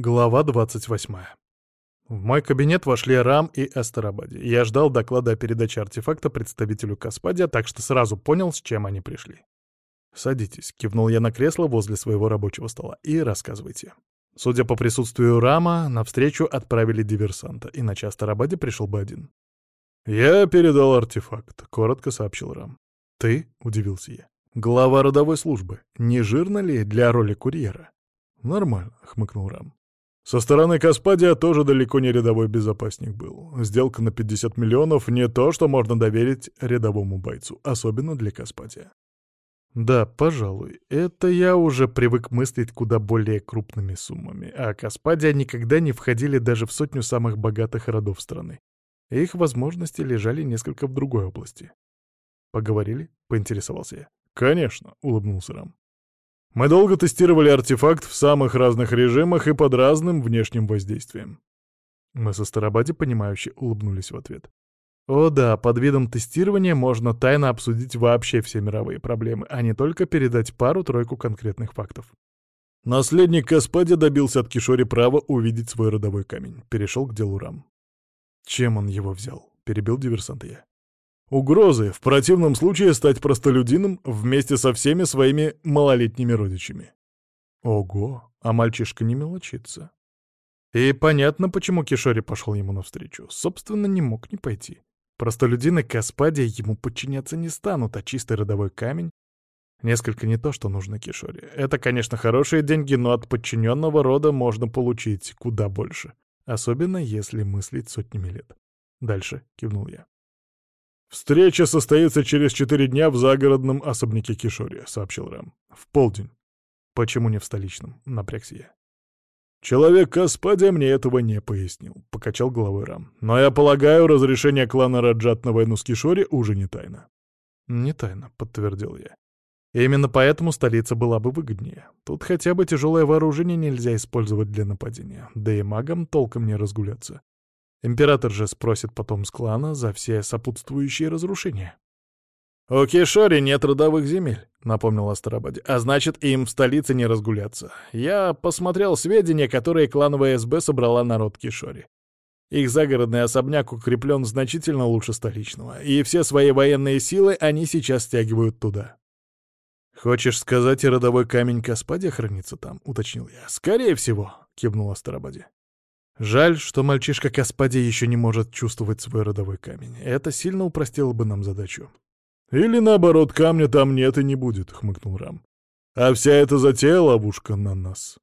Глава 28. В мой кабинет вошли Рам и Астарабади. Я ждал доклада о передаче артефакта представителю Каспадия, так что сразу понял, с чем они пришли. «Садитесь», — кивнул я на кресло возле своего рабочего стола, — «и рассказывайте». Судя по присутствию Рама, навстречу отправили диверсанта, иначе Астарабади пришел бы один. «Я передал артефакт», — коротко сообщил Рам. «Ты?» — удивился я. «Глава родовой службы. Не жирно ли для роли курьера?» «Нормально», — хмыкнул Рам. Со стороны Каспадия тоже далеко не рядовой безопасник был. Сделка на 50 миллионов — не то, что можно доверить рядовому бойцу, особенно для Каспадия. Да, пожалуй, это я уже привык мыслить куда более крупными суммами, а Каспадия никогда не входили даже в сотню самых богатых родов страны. Их возможности лежали несколько в другой области. «Поговорили?» — поинтересовался я. «Конечно», — улыбнулся Рам. Мы долго тестировали артефакт в самых разных режимах и под разным внешним воздействием. Мы со Старобади, понимающе улыбнулись в ответ. О да, под видом тестирования можно тайно обсудить вообще все мировые проблемы, а не только передать пару-тройку конкретных фактов. Наследник Каспади добился от Кишори права увидеть свой родовой камень. Перешел к делу Рам. Чем он его взял? Перебил диверсант я. Угрозы, в противном случае стать простолюдином вместе со всеми своими малолетними родичами. Ого, а мальчишка не мелочится. И понятно, почему Кишори пошел ему навстречу. Собственно, не мог не пойти. Простолюдины Каспадия ему подчиняться не станут, а чистый родовой камень — несколько не то, что нужно Кишори. Это, конечно, хорошие деньги, но от подчиненного рода можно получить куда больше. Особенно, если мыслить сотнями лет. Дальше кивнул я. «Встреча состоится через четыре дня в загородном особняке Кишори», — сообщил Рэм. «В полдень». «Почему не в столичном?» — напрягся я. «Человек Каспадия мне этого не пояснил», — покачал головой Рам. «Но я полагаю, разрешение клана Раджат на войну с Кишори уже не тайна». «Не тайна», — подтвердил я. «Именно поэтому столица была бы выгоднее. Тут хотя бы тяжелое вооружение нельзя использовать для нападения, да и магам толком не разгуляться. Император же спросит потом с клана за все сопутствующие разрушения. «У Кишори нет родовых земель», — напомнил Астарабаде. «А значит, им в столице не разгуляться. Я посмотрел сведения, которые клановая СБ собрала народ Кишори. Их загородный особняк укреплен значительно лучше столичного, и все свои военные силы они сейчас стягивают туда». «Хочешь сказать, родовой камень Каспадия хранится там?» — уточнил я. «Скорее всего», — кивнул Астарабаде. Жаль, что мальчишка Каспади еще не может чувствовать свой родовой камень. Это сильно упростило бы нам задачу. «Или наоборот, камня там нет и не будет», — хмыкнул Рам. «А вся эта затея — ловушка на нас».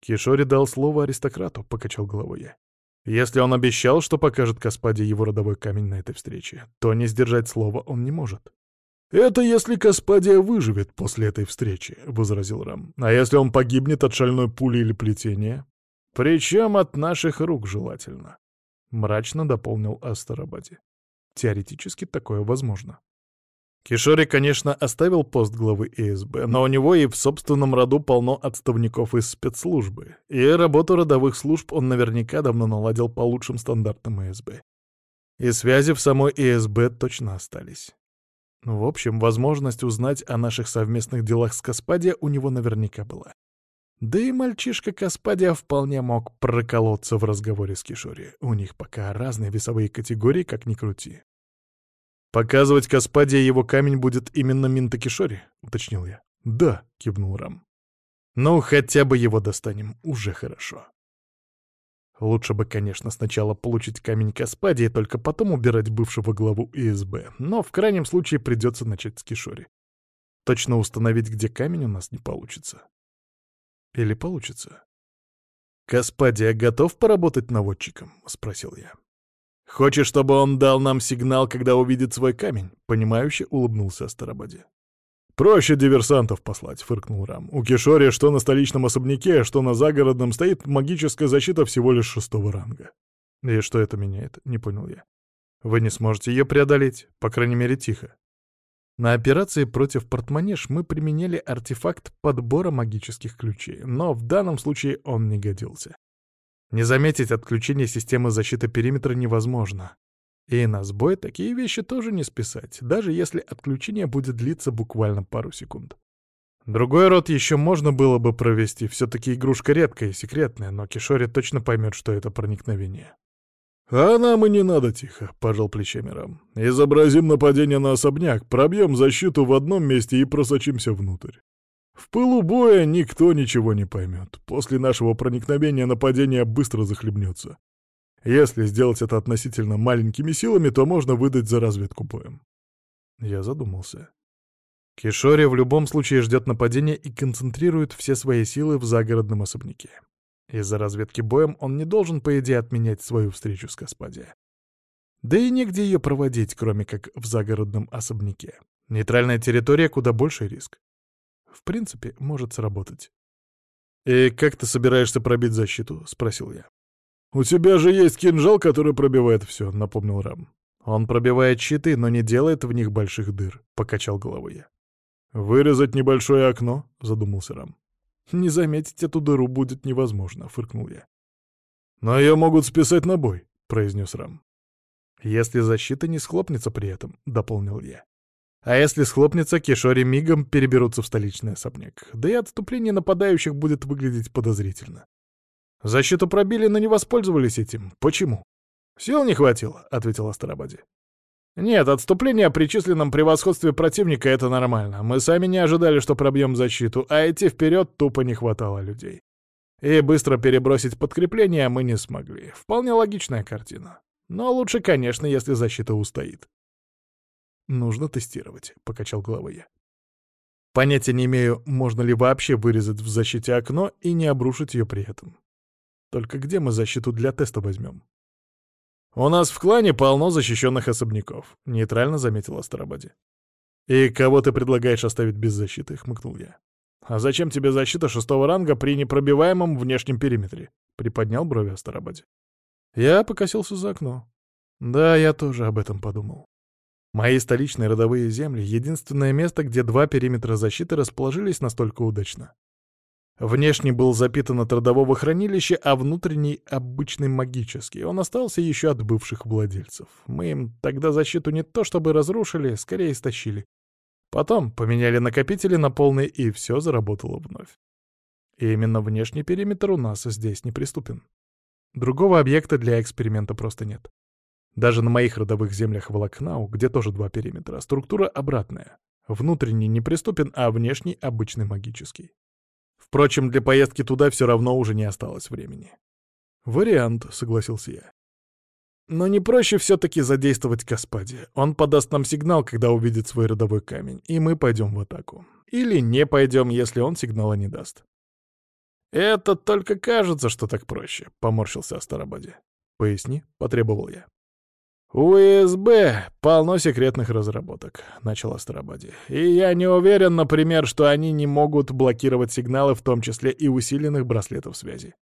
Кишори дал слово аристократу, — покачал головой я. Если он обещал, что покажет Каспаде его родовой камень на этой встрече, то не сдержать слова он не может. «Это если Каспадия выживет после этой встречи», — возразил Рам. «А если он погибнет от шальной пули или плетения?» Причем от наших рук желательно. Мрачно дополнил Астарабаде. Теоретически такое возможно. Кишори, конечно, оставил пост главы ИСБ, но у него и в собственном роду полно отставников из спецслужбы, и работу родовых служб он наверняка давно наладил по лучшим стандартам ИСБ. И связи в самой ИСБ точно остались. В общем, возможность узнать о наших совместных делах с Каспадия у него наверняка была. Да и мальчишка Каспадия вполне мог проколоться в разговоре с Кишори. У них пока разные весовые категории, как ни крути. «Показывать Каспадия его камень будет именно Минта Кишори?» — уточнил я. «Да», — кивнул Рам. «Ну, хотя бы его достанем, уже хорошо». Лучше бы, конечно, сначала получить камень Каспадия, только потом убирать бывшего главу ИСБ, но в крайнем случае придется начать с Кишори. Точно установить, где камень, у нас не получится. Или получится? «Каспадия готов поработать наводчиком?» — спросил я. «Хочешь, чтобы он дал нам сигнал, когда увидит свой камень?» — понимающе улыбнулся Астарабаде. «Проще диверсантов послать», — фыркнул Рам. «У Кишори что на столичном особняке, что на загородном стоит магическая защита всего лишь шестого ранга». «И что это меняет?» — не понял я. «Вы не сможете ее преодолеть, по крайней мере, тихо». На операции против портмонеж мы применяли артефакт подбора магических ключей, но в данном случае он не годился. Не заметить отключение системы защиты периметра невозможно. И на сбой такие вещи тоже не списать, даже если отключение будет длиться буквально пару секунд. Другой род еще можно было бы провести, все-таки игрушка редкая и секретная, но Кишори точно поймет, что это проникновение. «А нам и не надо тихо», — пожал плечами Рам. «Изобразим нападение на особняк, пробьем защиту в одном месте и просочимся внутрь. В пылу боя никто ничего не поймет. После нашего проникновения нападение быстро захлебнется. Если сделать это относительно маленькими силами, то можно выдать за разведку боем». Я задумался. Кишори в любом случае ждет нападения и концентрирует все свои силы в загородном особняке. Из-за разведки боем он не должен, по идее, отменять свою встречу с Каспади. Да и негде ее проводить, кроме как в загородном особняке. Нейтральная территория — куда больше риск. В принципе, может сработать. «И как ты собираешься пробить защиту?» — спросил я. «У тебя же есть кинжал, который пробивает все», — напомнил Рам. «Он пробивает щиты, но не делает в них больших дыр», — покачал головой я. «Вырезать небольшое окно?» — задумался Рам. «Не заметить эту дыру будет невозможно», — фыркнул я. «Но ее могут списать на бой», — произнес Рам. «Если защита не схлопнется при этом», — дополнил я. «А если схлопнется, Кишори мигом переберутся в столичный особняк. Да и отступление нападающих будет выглядеть подозрительно. Защиту пробили, но не воспользовались этим. Почему?» «Сил не хватило», — ответил Астарабаде. «Нет, отступление при численном превосходстве противника — это нормально. Мы сами не ожидали, что пробьем защиту, а идти вперед тупо не хватало людей. И быстро перебросить подкрепление мы не смогли. Вполне логичная картина. Но лучше, конечно, если защита устоит». «Нужно тестировать», — покачал головой я. Понятия не имею, можно ли вообще вырезать в защите окно и не обрушить ее при этом. Только где мы защиту для теста возьмем? «У нас в клане полно защищенных особняков», — нейтрально заметила Старобади. «И кого ты предлагаешь оставить без защиты?» — хмыкнул я. «А зачем тебе защита шестого ранга при непробиваемом внешнем периметре?» — приподнял брови Астарабаде. Я покосился за окно. Да, я тоже об этом подумал. Мои столичные родовые земли — единственное место, где два периметра защиты расположились настолько удачно. Внешний был запитан от родового хранилища, а внутренний — обычный магический. Он остался еще от бывших владельцев. Мы им тогда защиту не то чтобы разрушили, скорее истощили. Потом поменяли накопители на полный, и все заработало вновь. И именно внешний периметр у нас здесь неприступен. Другого объекта для эксперимента просто нет. Даже на моих родовых землях Волокнау, где тоже два периметра, структура обратная. Внутренний неприступен, а внешний — обычный магический. Впрочем, для поездки туда все равно уже не осталось времени. «Вариант», — согласился я. «Но не проще все-таки задействовать Каспади. Он подаст нам сигнал, когда увидит свой родовой камень, и мы пойдем в атаку. Или не пойдем, если он сигнала не даст». «Это только кажется, что так проще», — поморщился Астарабаде. «Поясни», — потребовал я. «У ИСБ полно секретных разработок», — начал Астарабаде. «И я не уверен, например, что они не могут блокировать сигналы, в том числе и усиленных браслетов связи.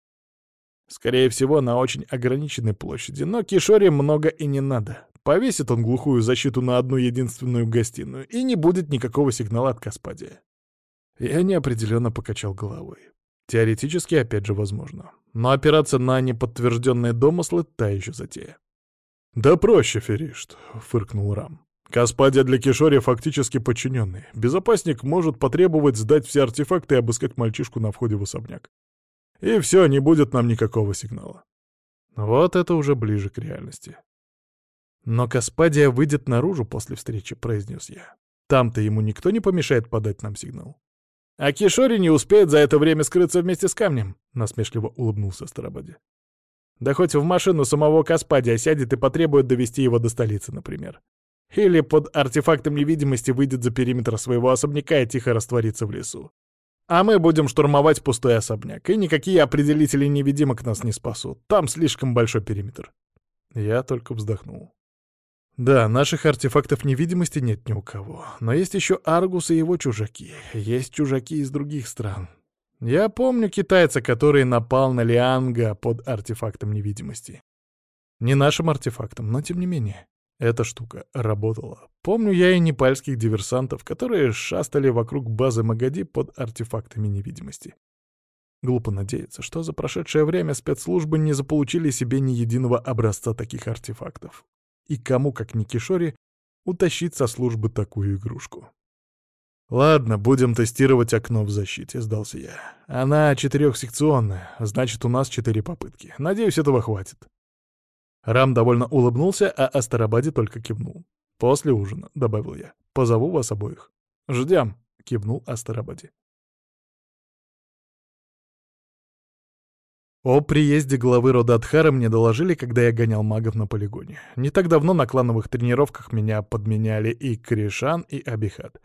Скорее всего, на очень ограниченной площади, но Кишоре много и не надо. Повесит он глухую защиту на одну единственную гостиную, и не будет никакого сигнала от Каспадия». Я неопределенно покачал головой. Теоретически, опять же, возможно. Но опираться на неподтвержденные домыслы — та еще затея. «Да проще, Феришт», — фыркнул Рам. «Каспадия для Кишори фактически подчиненный. Безопасник может потребовать сдать все артефакты и обыскать мальчишку на входе в особняк. И все, не будет нам никакого сигнала». Вот это уже ближе к реальности. «Но Каспадия выйдет наружу после встречи», — произнес я. «Там-то ему никто не помешает подать нам сигнал». «А Кишори не успеет за это время скрыться вместе с камнем», — насмешливо улыбнулся Старободи. Да хоть в машину самого Каспадия сядет и потребует довести его до столицы, например. Или под артефактом невидимости выйдет за периметр своего особняка и тихо растворится в лесу. А мы будем штурмовать пустой особняк, и никакие определители невидимок нас не спасут. Там слишком большой периметр. Я только вздохнул. Да, наших артефактов невидимости нет ни у кого. Но есть еще Аргус и его чужаки. Есть чужаки из других стран. Я помню китайца, который напал на Лианга под артефактом невидимости. Не нашим артефактом, но тем не менее. Эта штука работала. Помню я и непальских диверсантов, которые шастали вокруг базы Магади под артефактами невидимости. Глупо надеяться, что за прошедшее время спецслужбы не заполучили себе ни единого образца таких артефактов. И кому, как ни Кишори, утащить со службы такую игрушку. «Ладно, будем тестировать окно в защите», — сдался я. «Она четырехсекционная, значит, у нас четыре попытки. Надеюсь, этого хватит». Рам довольно улыбнулся, а Астарабаде только кивнул. «После ужина», — добавил я, — «позову вас обоих». «Ждем», — кивнул Астарабаде. О приезде главы рода Адхара мне доложили, когда я гонял магов на полигоне. Не так давно на клановых тренировках меня подменяли и Кришан, и Абихат.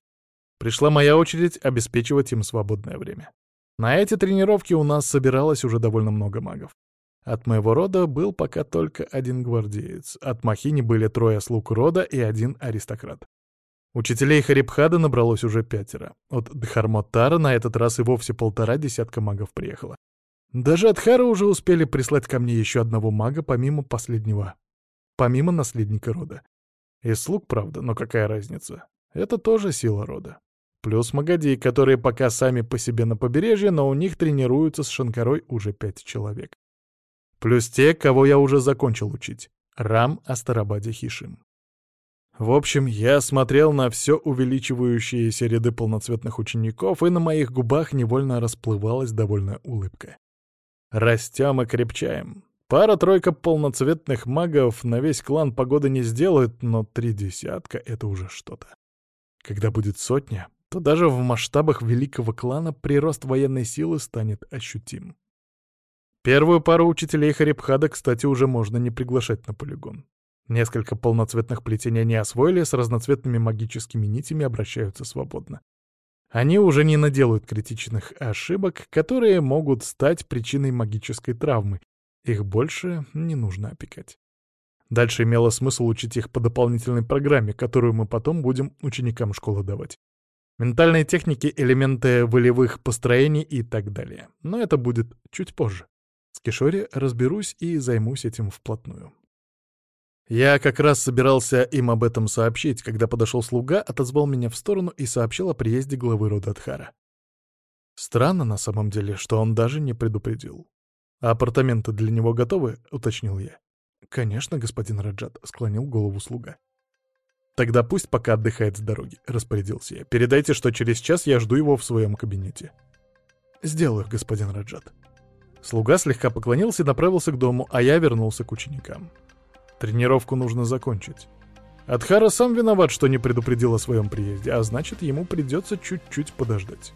Пришла моя очередь обеспечивать им свободное время. На эти тренировки у нас собиралось уже довольно много магов. От моего рода был пока только один гвардеец. От Махини были трое слуг рода и один аристократ. Учителей Харибхада набралось уже пятеро. От Дхармотара на этот раз и вовсе полтора десятка магов приехало. Даже от Хара уже успели прислать ко мне еще одного мага, помимо последнего. Помимо наследника рода. Из слуг, правда, но какая разница? Это тоже сила рода. Плюс Магадий, которые пока сами по себе на побережье, но у них тренируются с Шанкарой уже пять человек. Плюс те, кого я уже закончил учить. Рам, Астарабаде, Хишим. В общем, я смотрел на все увеличивающиеся ряды полноцветных учеников, и на моих губах невольно расплывалась довольная улыбка. Растем и крепчаем. Пара-тройка полноцветных магов на весь клан погоды не сделают, но три десятка — это уже что-то. Когда будет сотня, то даже в масштабах великого клана прирост военной силы станет ощутим. Первую пару учителей Харибхада, кстати, уже можно не приглашать на полигон. Несколько полноцветных плетений не освоили, с разноцветными магическими нитями обращаются свободно. Они уже не наделают критичных ошибок, которые могут стать причиной магической травмы. Их больше не нужно опекать. Дальше имело смысл учить их по дополнительной программе, которую мы потом будем ученикам школы давать. Ментальные техники, элементы волевых построений и так далее. Но это будет чуть позже. С Кишори разберусь и займусь этим вплотную. Я как раз собирался им об этом сообщить, когда подошел слуга, отозвал меня в сторону и сообщил о приезде главы рода Адхара. Странно на самом деле, что он даже не предупредил. «А апартаменты для него готовы?» — уточнил я. «Конечно, господин Раджат», — склонил голову слуга. «Тогда пусть пока отдыхает с дороги», — распорядился я. «Передайте, что через час я жду его в своем кабинете». «Сделаю, господин Раджат». Слуга слегка поклонился и направился к дому, а я вернулся к ученикам. Тренировку нужно закончить. Адхара сам виноват, что не предупредил о своем приезде, а значит, ему придется чуть-чуть подождать.